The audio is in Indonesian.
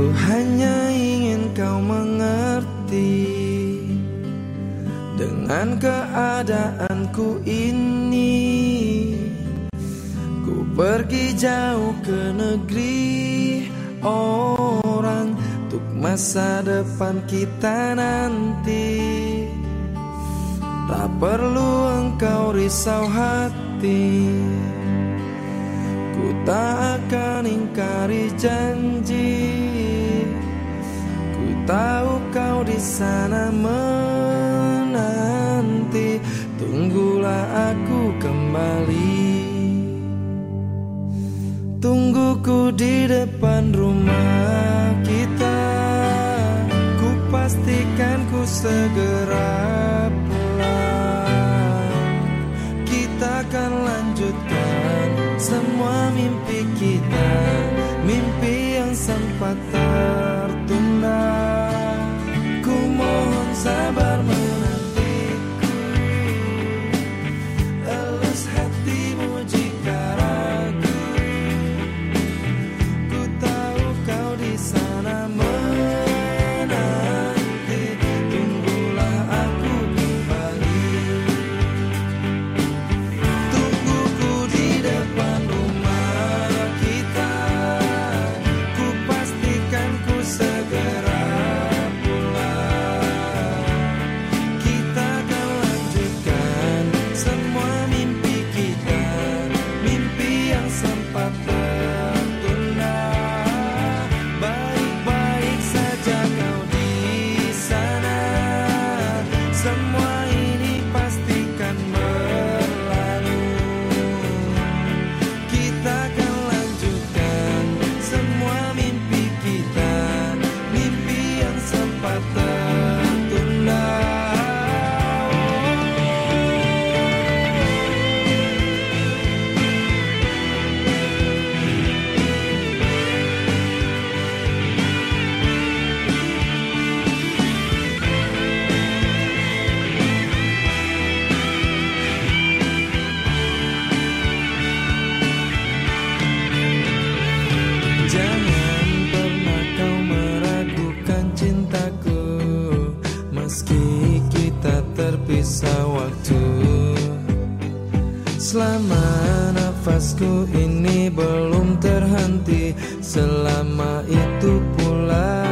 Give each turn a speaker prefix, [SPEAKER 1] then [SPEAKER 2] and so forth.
[SPEAKER 1] Ku hanya ingin kau mengerti Dengan keadaanku ini. Ku pergi jauh ke negeri orang Untuk masa depan kita nanti. Tak perlu engkau risau hati. Ku tak akan ingkari janji sana menanti. Tunggulah aku kembali. Tungguku di depan rumah kita. Ku pastikan ku segera pulang. Kita akan lanjutkan semua mimpi Selama nafasku ini belum terhenti Selama itu pula